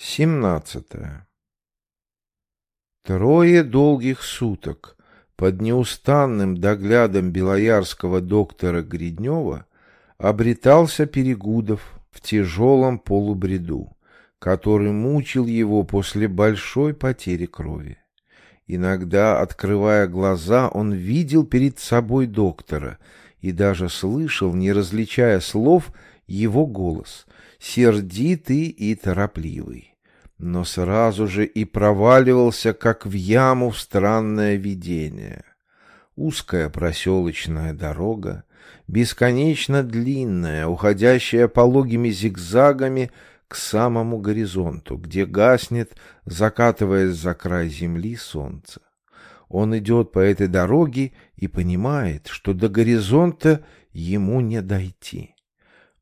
Семнадцатое. Трое долгих суток под неустанным доглядом белоярского доктора Гриднева обретался Перегудов в тяжелом полубреду, который мучил его после большой потери крови. Иногда, открывая глаза, он видел перед собой доктора и даже слышал, не различая слов, его голос, сердитый и торопливый. Но сразу же и проваливался, как в яму, в странное видение. Узкая проселочная дорога, бесконечно длинная, уходящая пологими зигзагами к самому горизонту, где гаснет, закатываясь за край земли, солнце. Он идет по этой дороге и понимает, что до горизонта ему не дойти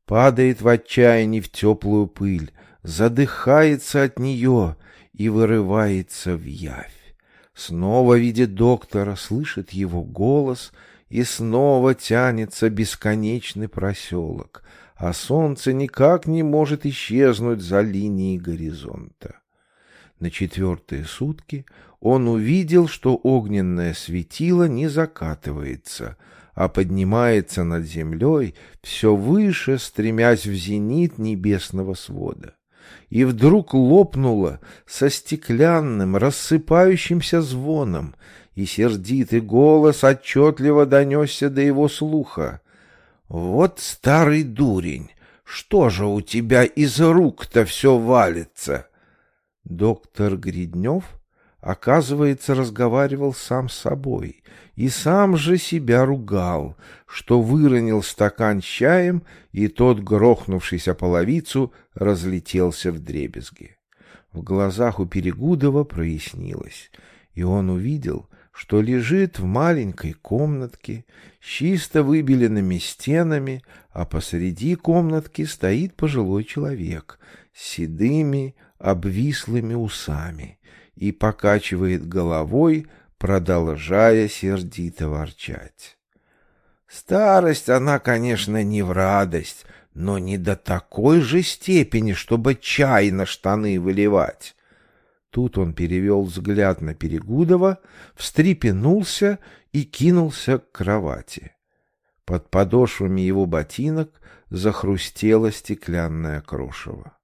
падает в отчаянии в теплую пыль, задыхается от нее и вырывается в явь. Снова видит доктора, слышит его голос, и снова тянется бесконечный проселок, а солнце никак не может исчезнуть за линией горизонта. На четвертые сутки он увидел, что огненное светило не закатывается — а поднимается над землей все выше, стремясь в зенит небесного свода. И вдруг лопнуло со стеклянным, рассыпающимся звоном, и сердитый голос отчетливо донесся до его слуха. «Вот старый дурень! Что же у тебя из рук-то все валится?» Доктор Гриднев оказывается, разговаривал сам с собой и сам же себя ругал, что выронил стакан чаем, и тот, грохнувшийся половицу, разлетелся в дребезги. В глазах у Перегудова прояснилось, и он увидел, что лежит в маленькой комнатке с чисто выбеленными стенами, а посреди комнатки стоит пожилой человек с седыми, обвислыми усами и покачивает головой, продолжая сердито ворчать. Старость, она, конечно, не в радость, но не до такой же степени, чтобы чай на штаны выливать. Тут он перевел взгляд на Перегудова, встрепенулся и кинулся к кровати. Под подошвами его ботинок захрустело стеклянное крошево.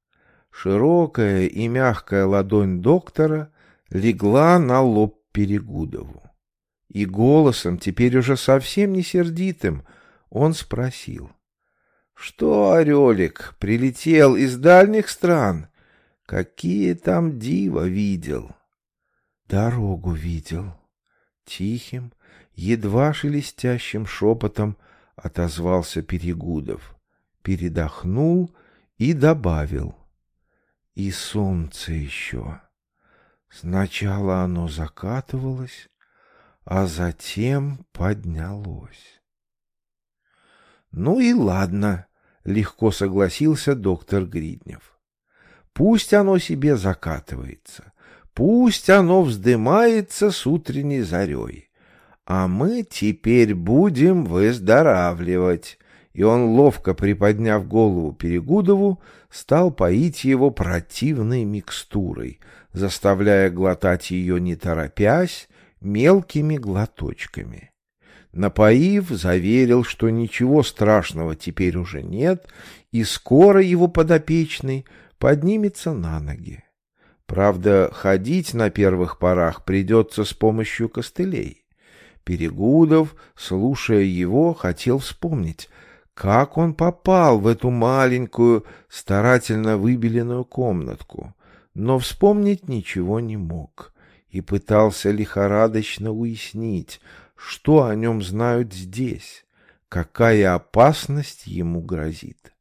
Широкая и мягкая ладонь доктора легла на лоб Перегудову. И голосом, теперь уже совсем не сердитым, он спросил. — Что, Орелик, прилетел из дальних стран? Какие там дива видел? — Дорогу видел. Тихим, едва шелестящим шепотом отозвался Перегудов, передохнул и добавил. — И солнце еще. Сначала оно закатывалось, а затем поднялось. Ну и ладно, легко согласился доктор Гриднев. Пусть оно себе закатывается, пусть оно вздымается с утренней зарей, а мы теперь будем выздоравливать. И он, ловко приподняв голову Перегудову, стал поить его противной микстурой — заставляя глотать ее не торопясь, мелкими глоточками. Напоив, заверил, что ничего страшного теперь уже нет, и скоро его подопечный поднимется на ноги. Правда, ходить на первых порах придется с помощью костылей. Перегудов, слушая его, хотел вспомнить, как он попал в эту маленькую, старательно выбеленную комнатку, но вспомнить ничего не мог и пытался лихорадочно уяснить, что о нем знают здесь, какая опасность ему грозит.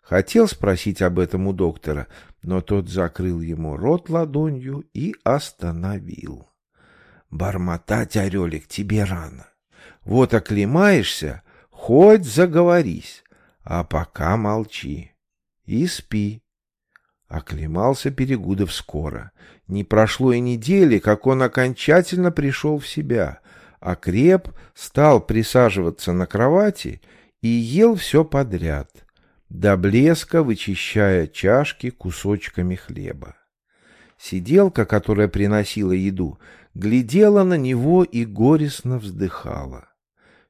Хотел спросить об этом у доктора, но тот закрыл ему рот ладонью и остановил. «Бормотать, Орелик, тебе рано. Вот оклемаешься, хоть заговорись, а пока молчи и спи. Оклемался Перегудов скоро. Не прошло и недели, как он окончательно пришел в себя, а креп стал присаживаться на кровати и ел все подряд, до блеска вычищая чашки кусочками хлеба. Сиделка, которая приносила еду, глядела на него и горестно вздыхала.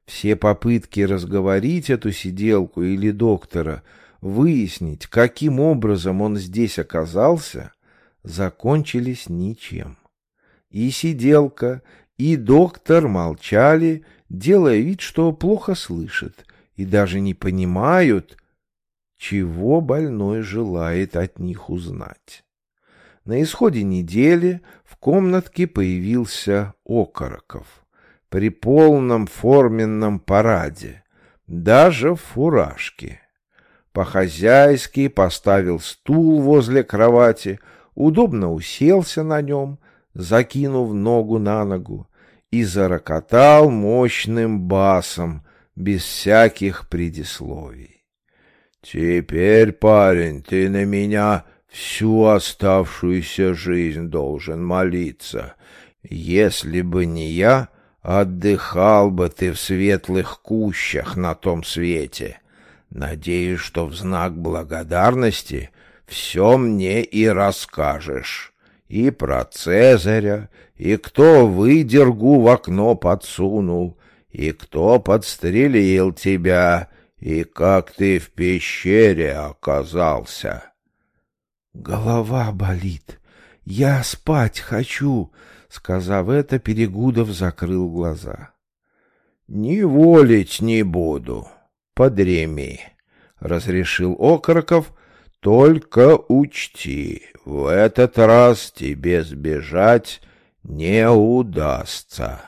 Все попытки разговорить эту сиделку или доктора, выяснить, каким образом он здесь оказался, закончились ничем. И сиделка, и доктор молчали, делая вид, что плохо слышат, и даже не понимают, чего больной желает от них узнать. На исходе недели в комнатке появился Окороков при полном форменном параде, даже в фуражке. По-хозяйски поставил стул возле кровати, удобно уселся на нем, закинув ногу на ногу, и зарокотал мощным басом, без всяких предисловий. «Теперь, парень, ты на меня всю оставшуюся жизнь должен молиться. Если бы не я, отдыхал бы ты в светлых кущах на том свете. Надеюсь, что в знак благодарности все мне и расскажешь. И про Цезаря, и кто выдергу в окно подсунул, и кто подстрелил тебя, и как ты в пещере оказался». Голова болит. Я спать хочу, сказав это, Перегудов закрыл глаза. Не волить не буду. Подреми, разрешил Окороков. Только учти, в этот раз тебе сбежать не удастся.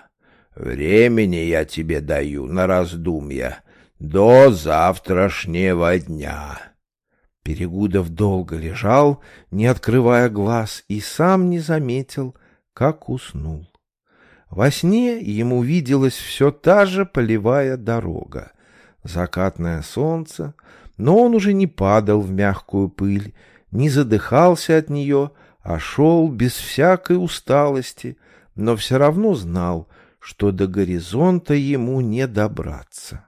Времени я тебе даю на раздумья до завтрашнего дня. Перегудов долго лежал, не открывая глаз, и сам не заметил, как уснул. Во сне ему виделась все та же полевая дорога, закатное солнце, но он уже не падал в мягкую пыль, не задыхался от нее, а шел без всякой усталости, но все равно знал, что до горизонта ему не добраться.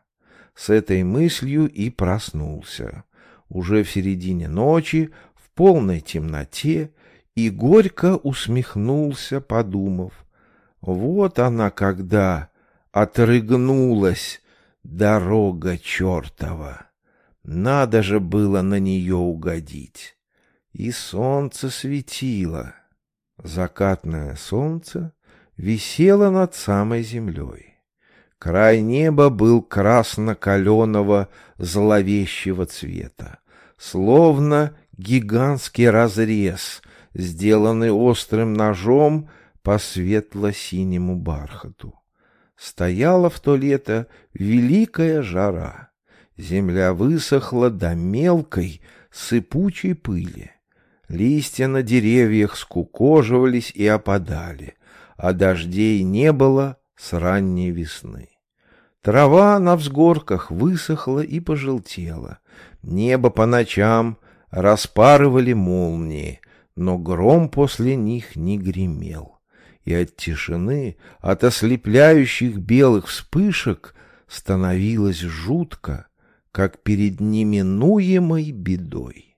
С этой мыслью и проснулся уже в середине ночи, в полной темноте, и горько усмехнулся, подумав. Вот она когда отрыгнулась, дорога чертова. Надо же было на нее угодить. И солнце светило. Закатное солнце висело над самой землей. Край неба был красно-каленого зловещего цвета, словно гигантский разрез, сделанный острым ножом по светло-синему бархату. Стояла в то лето великая жара. Земля высохла до мелкой, сыпучей пыли. Листья на деревьях скукоживались и опадали, а дождей не было с ранней весны. Трава на взгорках высохла и пожелтела. Небо по ночам распарывали молнии, но гром после них не гремел. И от тишины, от ослепляющих белых вспышек становилось жутко, как перед неминуемой бедой.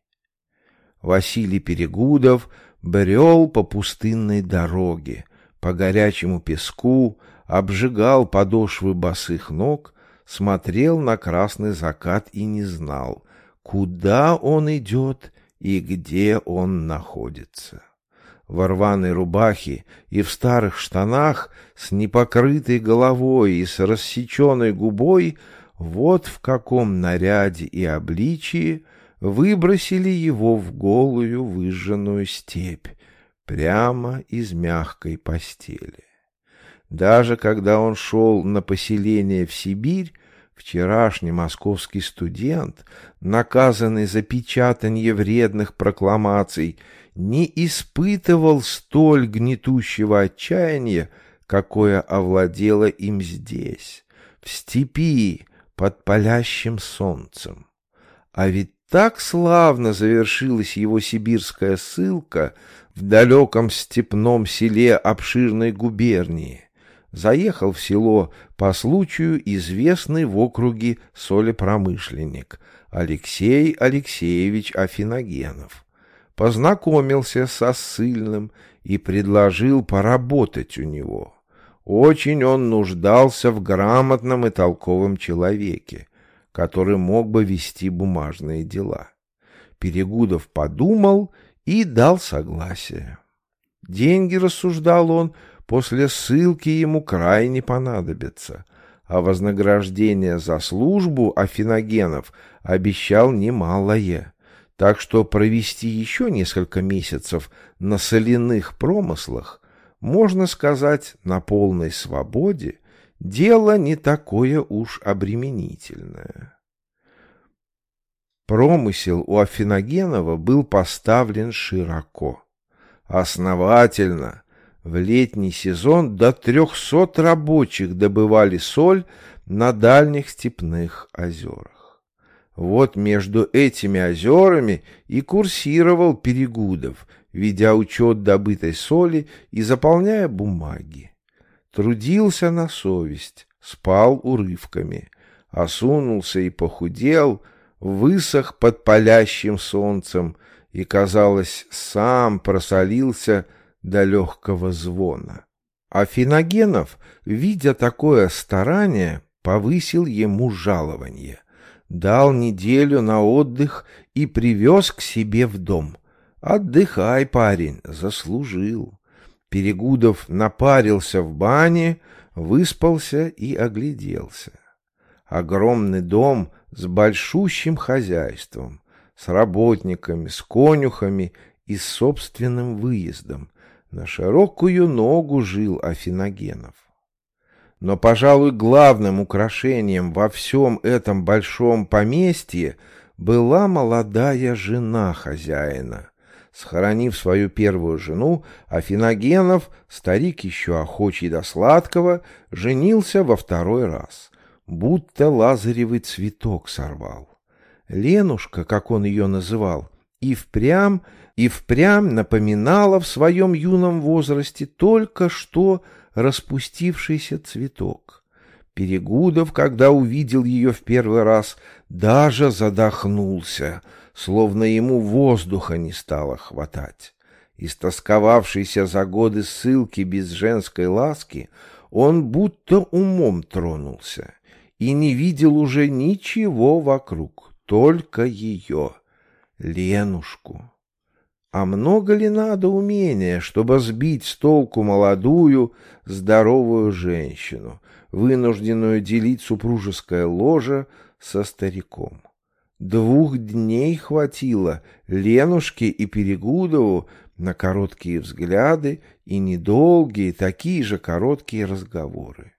Василий Перегудов брел по пустынной дороге, по горячему песку, обжигал подошвы босых ног, смотрел на красный закат и не знал, куда он идет и где он находится. В рваной рубахе и в старых штанах с непокрытой головой и с рассеченной губой вот в каком наряде и обличии выбросили его в голую выжженную степь прямо из мягкой постели. Даже когда он шел на поселение в Сибирь, вчерашний московский студент, наказанный за печатание вредных прокламаций, не испытывал столь гнетущего отчаяния, какое овладело им здесь, в степи, под палящим солнцем. А ведь так славно завершилась его сибирская ссылка в далеком степном селе обширной губернии заехал в село по случаю известный в округе солепромышленник Алексей Алексеевич Афиногенов. Познакомился со ссыльным и предложил поработать у него. Очень он нуждался в грамотном и толковом человеке, который мог бы вести бумажные дела. Перегудов подумал и дал согласие. Деньги, рассуждал он, после ссылки ему крайне понадобятся, а вознаграждение за службу Афиногенов обещал немалое, так что провести еще несколько месяцев на соляных промыслах, можно сказать, на полной свободе, дело не такое уж обременительное. Промысел у Афиногенова был поставлен широко, основательно. В летний сезон до трехсот рабочих добывали соль на дальних степных озерах. Вот между этими озерами и курсировал Перегудов, ведя учет добытой соли и заполняя бумаги. Трудился на совесть, спал урывками, осунулся и похудел — высох под палящим солнцем и, казалось, сам просолился до легкого звона. А Финогенов, видя такое старание, повысил ему жалование, дал неделю на отдых и привез к себе в дом. «Отдыхай, парень, заслужил». Перегудов напарился в бане, выспался и огляделся. Огромный дом с большущим хозяйством, с работниками, с конюхами и с собственным выездом. На широкую ногу жил Афиногенов. Но, пожалуй, главным украшением во всем этом большом поместье была молодая жена хозяина. Схоронив свою первую жену, Афиногенов, старик еще охочий до сладкого, женился во второй раз — будто лазаревый цветок сорвал. Ленушка, как он ее называл, и впрямь, и впрямь напоминала в своем юном возрасте только что распустившийся цветок. Перегудов, когда увидел ее в первый раз, даже задохнулся, словно ему воздуха не стало хватать. Истосковавшийся за годы ссылки без женской ласки, он будто умом тронулся и не видел уже ничего вокруг, только ее, Ленушку. А много ли надо умения, чтобы сбить с толку молодую, здоровую женщину, вынужденную делить супружеское ложе со стариком? Двух дней хватило Ленушке и Перегудову на короткие взгляды и недолгие, такие же короткие разговоры.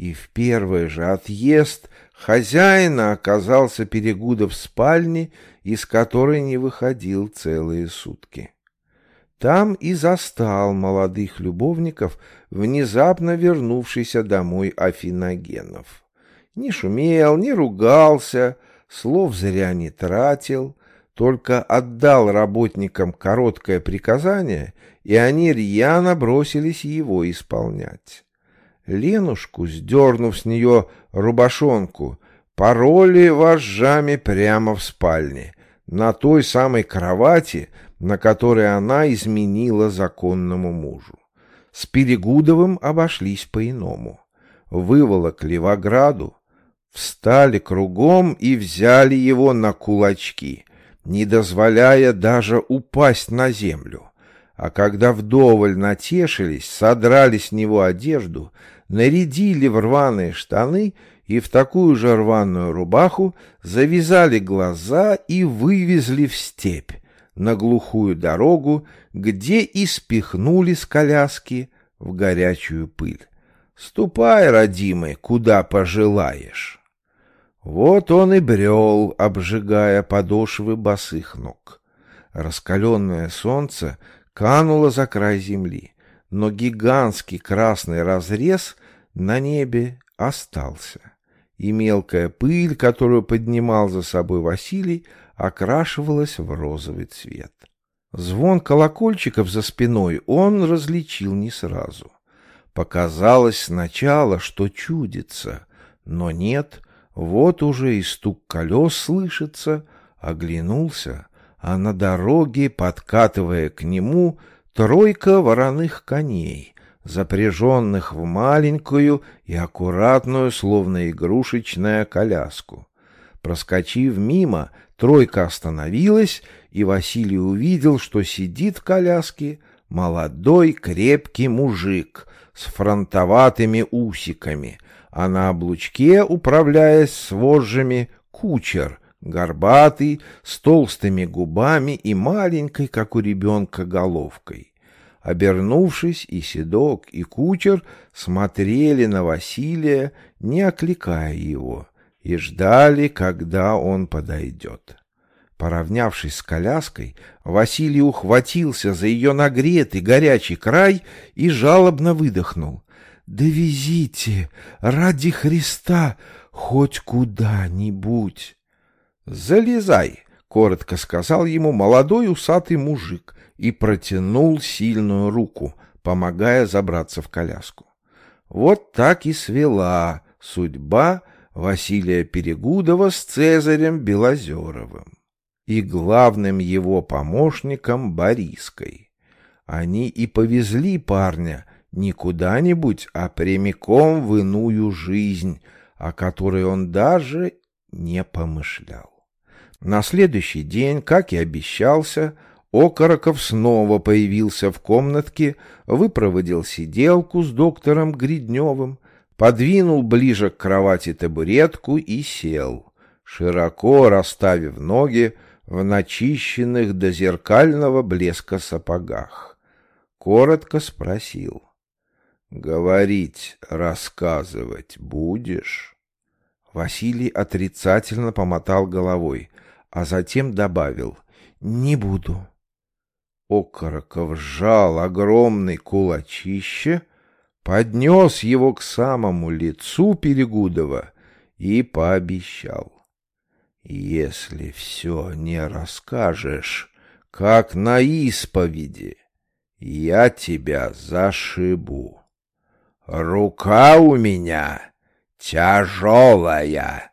И в первый же отъезд хозяина оказался Перегудов в спальне, из которой не выходил целые сутки. Там и застал молодых любовников, внезапно вернувшийся домой Афиногенов. Не шумел, не ругался, слов зря не тратил, только отдал работникам короткое приказание, и они рьяно бросились его исполнять. Ленушку, сдернув с нее рубашонку, пороли вожжами прямо в спальне, на той самой кровати, на которой она изменила законному мужу. С Перегудовым обошлись по-иному. Выволокли в ограду, встали кругом и взяли его на кулачки, не дозволяя даже упасть на землю. А когда вдоволь натешились, содрали с него одежду, нарядили в рваные штаны и в такую же рваную рубаху, завязали глаза и вывезли в степь, на глухую дорогу, где и спихнули с коляски в горячую пыль. «Ступай, родимый, куда пожелаешь». Вот он и брел, обжигая подошвы босых ног. Раскаленное солнце — канула за край земли, но гигантский красный разрез на небе остался, и мелкая пыль, которую поднимал за собой Василий, окрашивалась в розовый цвет. Звон колокольчиков за спиной он различил не сразу. Показалось сначала, что чудится, но нет, вот уже и стук колес слышится, оглянулся — а на дороге, подкатывая к нему, тройка вороных коней, запряженных в маленькую и аккуратную, словно игрушечная коляску. Проскочив мимо, тройка остановилась, и Василий увидел, что сидит в коляске молодой крепкий мужик с фронтоватыми усиками, а на облучке, управляясь с вожжами, кучер, горбатый, с толстыми губами и маленькой, как у ребенка, головкой. Обернувшись, и седок, и кучер смотрели на Василия, не окликая его, и ждали, когда он подойдет. Поравнявшись с коляской, Василий ухватился за ее нагретый горячий край и жалобно выдохнул. «Довезите, ради Христа, хоть куда-нибудь!» «Залезай!» — коротко сказал ему молодой усатый мужик и протянул сильную руку, помогая забраться в коляску. Вот так и свела судьба Василия Перегудова с Цезарем Белозеровым и главным его помощником Бориской. Они и повезли парня не куда-нибудь, а прямиком в иную жизнь, о которой он даже не помышлял. На следующий день, как и обещался, Окороков снова появился в комнатке, выпроводил сиделку с доктором Гридневым, подвинул ближе к кровати табуретку и сел, широко расставив ноги, в начищенных до зеркального блеска сапогах. Коротко спросил. — Говорить, рассказывать будешь? Василий отрицательно помотал головой, а затем добавил — Не буду. Окороков сжал огромный кулачище, поднес его к самому лицу Перегудова и пообещал. Если все не расскажешь, как на исповеди, я тебя зашибу. Рука у меня тяжелая.